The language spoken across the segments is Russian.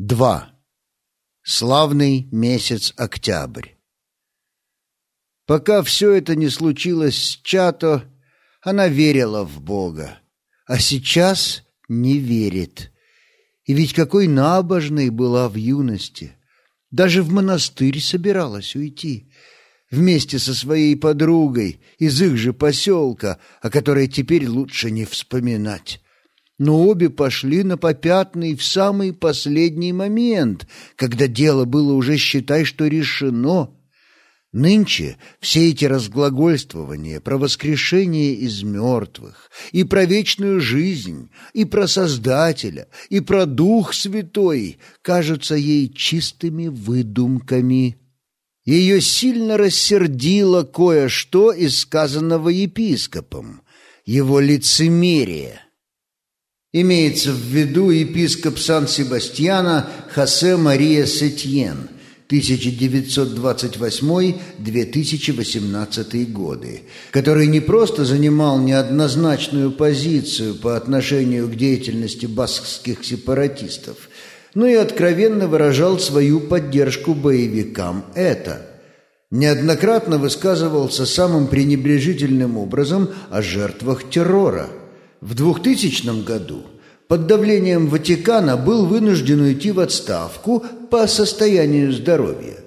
2. Славный месяц октябрь. Пока все это не случилось с Чато, она верила в Бога, а сейчас не верит. И ведь какой набожной была в юности. Даже в монастырь собиралась уйти вместе со своей подругой из их же поселка, о которой теперь лучше не вспоминать но обе пошли на попятный в самый последний момент, когда дело было уже, считай, что решено. Нынче все эти разглагольствования про воскрешение из мертвых, и про вечную жизнь, и про Создателя, и про Дух Святой кажутся ей чистыми выдумками. Ее сильно рассердило кое-что из сказанного епископом, его лицемерие — Имеется в виду епископ Сан-Себастьяна Хосе Мария Сетьен 1928-2018 годы, который не просто занимал неоднозначную позицию по отношению к деятельности баскских сепаратистов, но и откровенно выражал свою поддержку боевикам. Это – неоднократно высказывался самым пренебрежительным образом о жертвах террора – в 2000 году под давлением Ватикана был вынужден уйти в отставку по состоянию здоровья.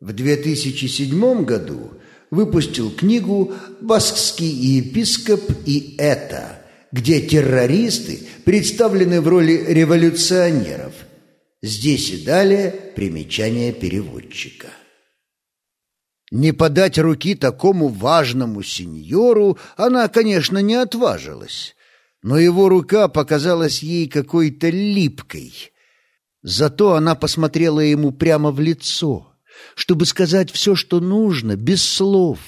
В 2007 году выпустил книгу «Баскский епископ и это», где террористы представлены в роли революционеров. Здесь и далее примечание переводчика. Не подать руки такому важному сеньору она, конечно, не отважилась но его рука показалась ей какой-то липкой. Зато она посмотрела ему прямо в лицо, чтобы сказать все, что нужно, без слов,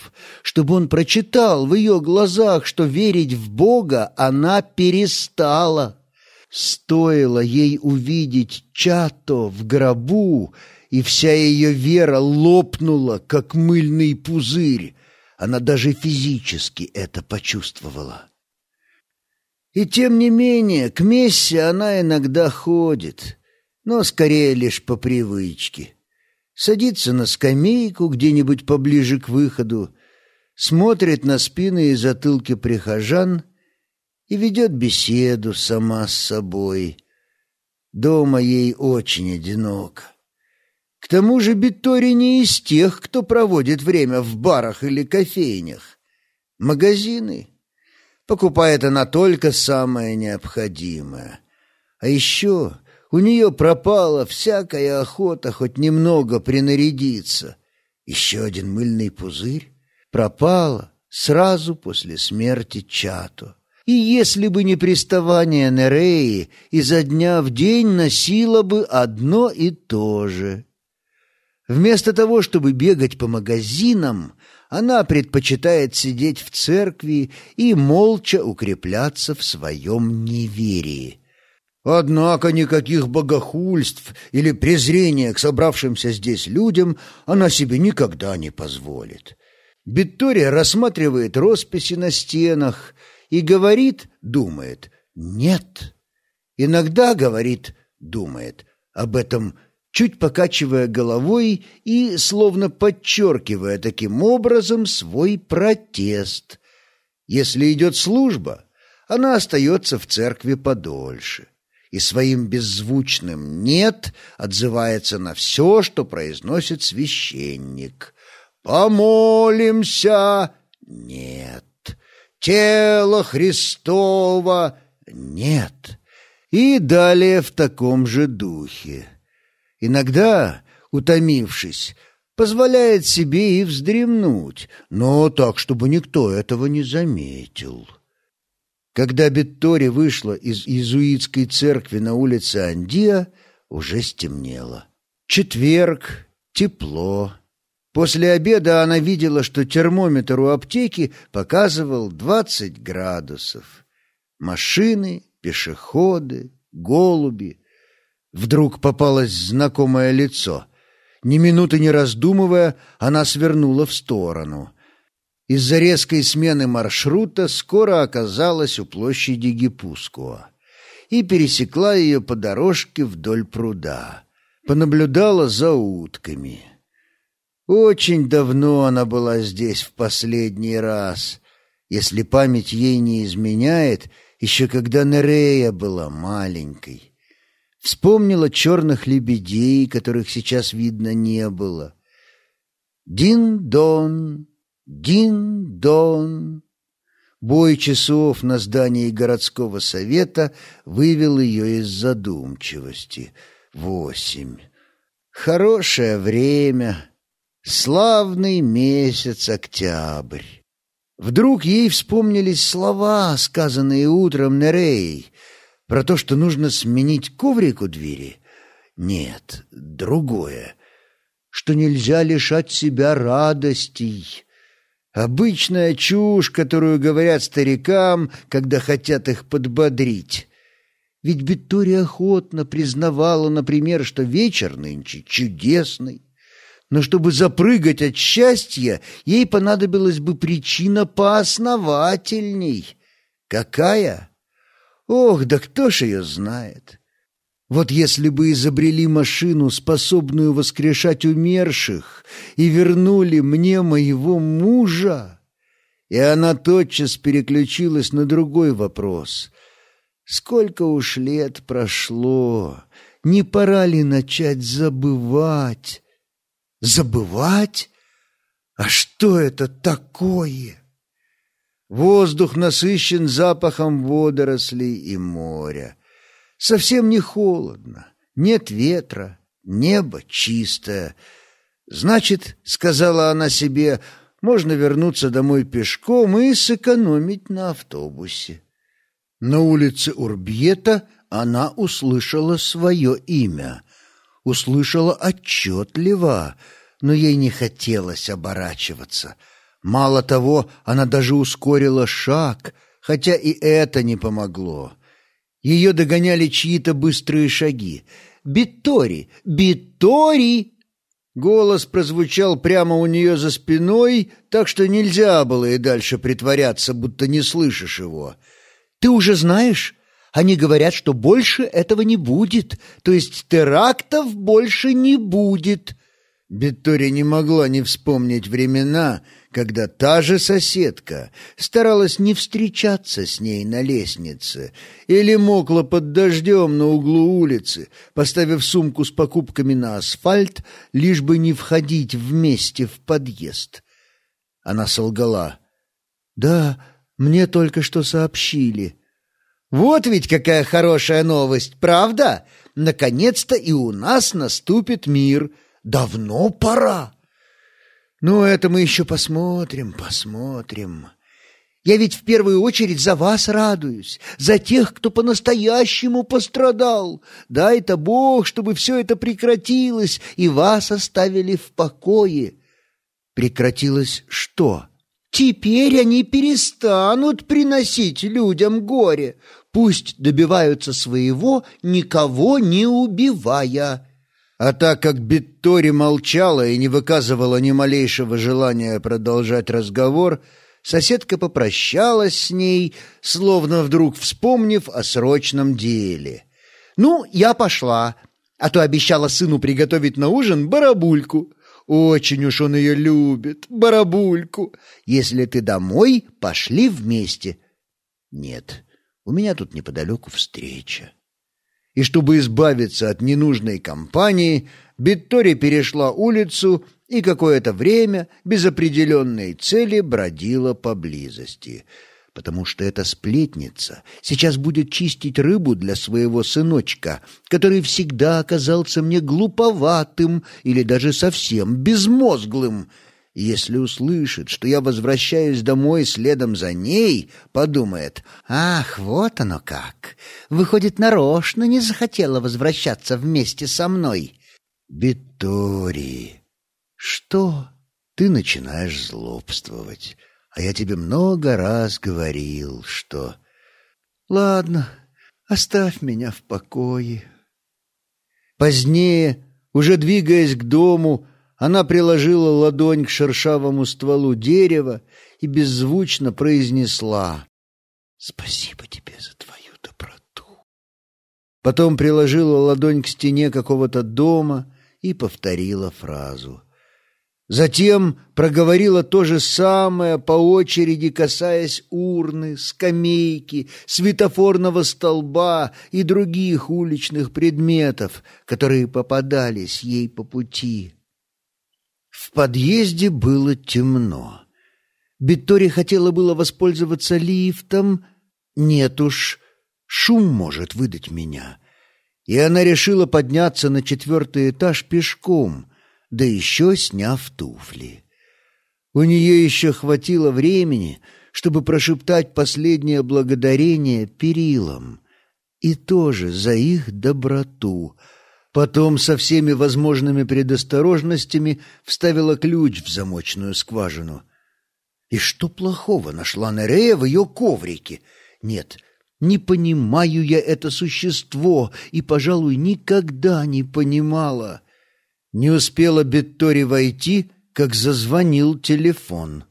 чтобы он прочитал в ее глазах, что верить в Бога она перестала. Стоило ей увидеть Чато в гробу, и вся ее вера лопнула, как мыльный пузырь. Она даже физически это почувствовала. И тем не менее, к Мессе она иногда ходит, но скорее лишь по привычке. Садится на скамейку где-нибудь поближе к выходу, смотрит на спины и затылки прихожан и ведет беседу сама с собой. Дома ей очень одиноко. К тому же Биттори не из тех, кто проводит время в барах или кофейнях. Магазины Покупает она только самое необходимое. А еще у нее пропала всякая охота хоть немного принарядиться. Еще один мыльный пузырь пропала сразу после смерти Чато. И если бы не приставание Нереи, изо дня в день носила бы одно и то же. Вместо того, чтобы бегать по магазинам, она предпочитает сидеть в церкви и молча укрепляться в своем неверии. Однако никаких богохульств или презрения к собравшимся здесь людям она себе никогда не позволит. Виктория рассматривает росписи на стенах и говорит, думает, нет. Иногда говорит, думает, об этом чуть покачивая головой и словно подчеркивая таким образом свой протест. Если идет служба, она остается в церкви подольше и своим беззвучным «нет» отзывается на все, что произносит священник. «Помолимся» — нет. «Тело Христово» — нет. И далее в таком же духе. Иногда, утомившись, позволяет себе и вздремнуть, но так, чтобы никто этого не заметил. Когда Беттори вышла из иезуитской церкви на улице Андия, уже стемнело. Четверг, тепло. После обеда она видела, что термометр у аптеки показывал двадцать градусов. Машины, пешеходы, голуби, Вдруг попалось знакомое лицо. Ни минуты не раздумывая, она свернула в сторону. Из-за резкой смены маршрута скоро оказалась у площади Гипускуа. и пересекла ее по дорожке вдоль пруда. Понаблюдала за утками. Очень давно она была здесь в последний раз, если память ей не изменяет, еще когда Нерея была маленькой. Вспомнила черных лебедей, которых сейчас видно не было. Дин-дон, дин-дон. Бой часов на здании городского совета вывел ее из задумчивости. Восемь. Хорошее время. Славный месяц октябрь. Вдруг ей вспомнились слова, сказанные утром Нерей, про то, что нужно сменить коврик у двери. Нет, другое, что нельзя лишать себя радостей. Обычная чушь, которую говорят старикам, когда хотят их подбодрить. Ведь Виктория охотно признавала, например, что вечер нынче чудесный. Но чтобы запрыгать от счастья, ей понадобилась бы причина поосновательней. Какая? Ох, да кто ж ее знает? Вот если бы изобрели машину, способную воскрешать умерших, и вернули мне моего мужа... И она тотчас переключилась на другой вопрос. Сколько уж лет прошло, не пора ли начать забывать? Забывать? А что это такое? Воздух насыщен запахом водорослей и моря. Совсем не холодно, нет ветра, небо чистое. Значит, сказала она себе, можно вернуться домой пешком и сэкономить на автобусе. На улице Урбьета она услышала свое имя. Услышала отчетливо, но ей не хотелось оборачиваться. Мало того, она даже ускорила шаг, хотя и это не помогло. Ее догоняли чьи-то быстрые шаги. «Биттори! Биттори!» Голос прозвучал прямо у нее за спиной, так что нельзя было и дальше притворяться, будто не слышишь его. «Ты уже знаешь? Они говорят, что больше этого не будет, то есть терактов больше не будет». Битори не могла не вспомнить времена, когда та же соседка старалась не встречаться с ней на лестнице или мокла под дождем на углу улицы, поставив сумку с покупками на асфальт, лишь бы не входить вместе в подъезд. Она солгала. «Да, мне только что сообщили». «Вот ведь какая хорошая новость, правда? Наконец-то и у нас наступит мир. Давно пора». «Ну, это мы еще посмотрим, посмотрим. Я ведь в первую очередь за вас радуюсь, за тех, кто по-настоящему пострадал. Дай-то Бог, чтобы все это прекратилось, и вас оставили в покое». «Прекратилось что?» «Теперь они перестанут приносить людям горе. Пусть добиваются своего, никого не убивая». А так как Биттори молчала и не выказывала ни малейшего желания продолжать разговор, соседка попрощалась с ней, словно вдруг вспомнив о срочном деле. «Ну, я пошла, а то обещала сыну приготовить на ужин барабульку. Очень уж он ее любит, барабульку. Если ты домой, пошли вместе». «Нет, у меня тут неподалеку встреча» и чтобы избавиться от ненужной компании, Биттори перешла улицу и какое-то время без определенной цели бродила поблизости, потому что эта сплетница. Сейчас будет чистить рыбу для своего сыночка, который всегда оказался мне глуповатым или даже совсем безмозглым, если услышит, что я возвращаюсь домой следом за ней, подумает, «Ах, вот оно как! Выходит, нарочно не захотела возвращаться вместе со мной». «Битори, что? Ты начинаешь злобствовать, а я тебе много раз говорил, что...» «Ладно, оставь меня в покое». Позднее, уже двигаясь к дому, она приложила ладонь к шершавому стволу дерева и беззвучно произнесла «Спасибо тебе за твою доброту». Потом приложила ладонь к стене какого-то дома и повторила фразу. Затем проговорила то же самое по очереди, касаясь урны, скамейки, светофорного столба и других уличных предметов, которые попадались ей по пути. В подъезде было темно. Биттори хотела было воспользоваться лифтом. Нет уж, шум может выдать меня. И она решила подняться на четвертый этаж пешком, да еще сняв туфли. У нее еще хватило времени, чтобы прошептать последнее благодарение перилам, и тоже за их доброту — Потом со всеми возможными предосторожностями вставила ключ в замочную скважину. И что плохого нашла Нерея в ее коврике? Нет, не понимаю я это существо и, пожалуй, никогда не понимала. Не успела Беттори войти, как зазвонил телефон.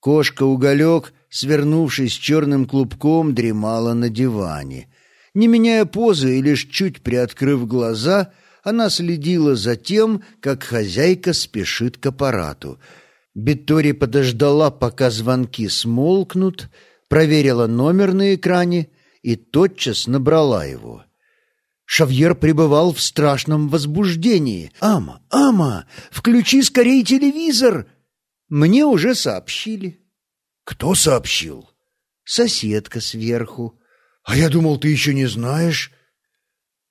Кошка-уголек, свернувшись черным клубком, дремала на диване. Не меняя позы и лишь чуть приоткрыв глаза, она следила за тем, как хозяйка спешит к аппарату. Биттори подождала, пока звонки смолкнут, проверила номер на экране и тотчас набрала его. Шабьер пребывал в страшном возбуждении. «Ама, Ама, включи скорее телевизор!» Мне уже сообщили. «Кто сообщил?» «Соседка сверху». «А я думал, ты еще не знаешь».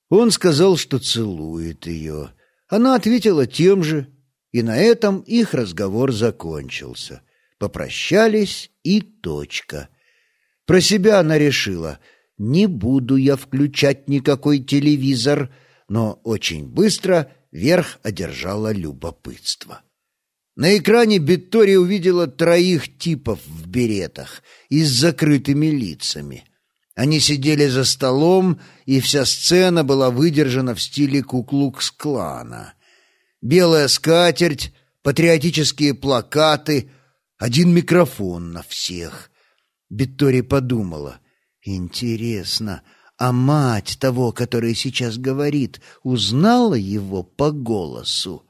Он сказал, что целует ее. Она ответила тем же, и на этом их разговор закончился. Попрощались и точка. Про себя она решила, не буду я включать никакой телевизор, но очень быстро верх одержала любопытство. На экране Биттори увидела троих типов в беретах и с закрытыми лицами. Они сидели за столом, и вся сцена была выдержана в стиле ку-клукс-клана. Белая скатерть, патриотические плакаты, один микрофон на всех. Биттори подумала, интересно, а мать того, который сейчас говорит, узнала его по голосу?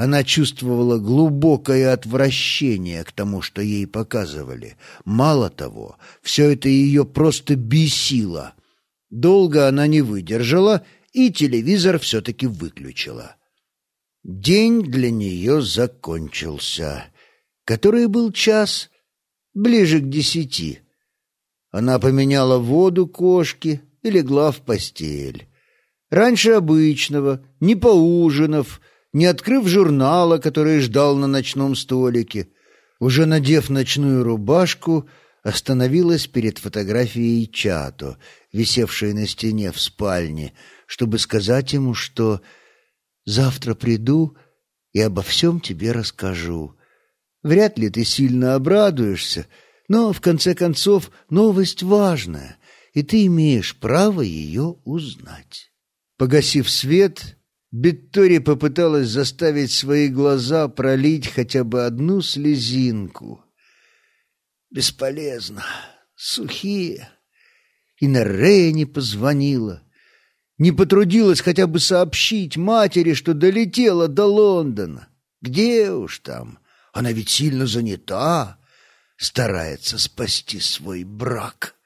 Она чувствовала глубокое отвращение к тому, что ей показывали. Мало того, все это ее просто бесило. Долго она не выдержала, и телевизор все-таки выключила. День для нее закончился. Который был час? Ближе к десяти. Она поменяла воду кошки и легла в постель. Раньше обычного, не поужинав, не открыв журнала, который ждал на ночном столике, уже надев ночную рубашку, остановилась перед фотографией Чато, висевшей на стене в спальне, чтобы сказать ему, что «завтра приду и обо всем тебе расскажу. Вряд ли ты сильно обрадуешься, но, в конце концов, новость важная, и ты имеешь право ее узнать». Погасив свет, Биттори попыталась заставить свои глаза пролить хотя бы одну слезинку. Бесполезно. Сухие. И Нерея не позвонила. Не потрудилась хотя бы сообщить матери, что долетела до Лондона. Где уж там? Она ведь сильно занята, старается спасти свой брак.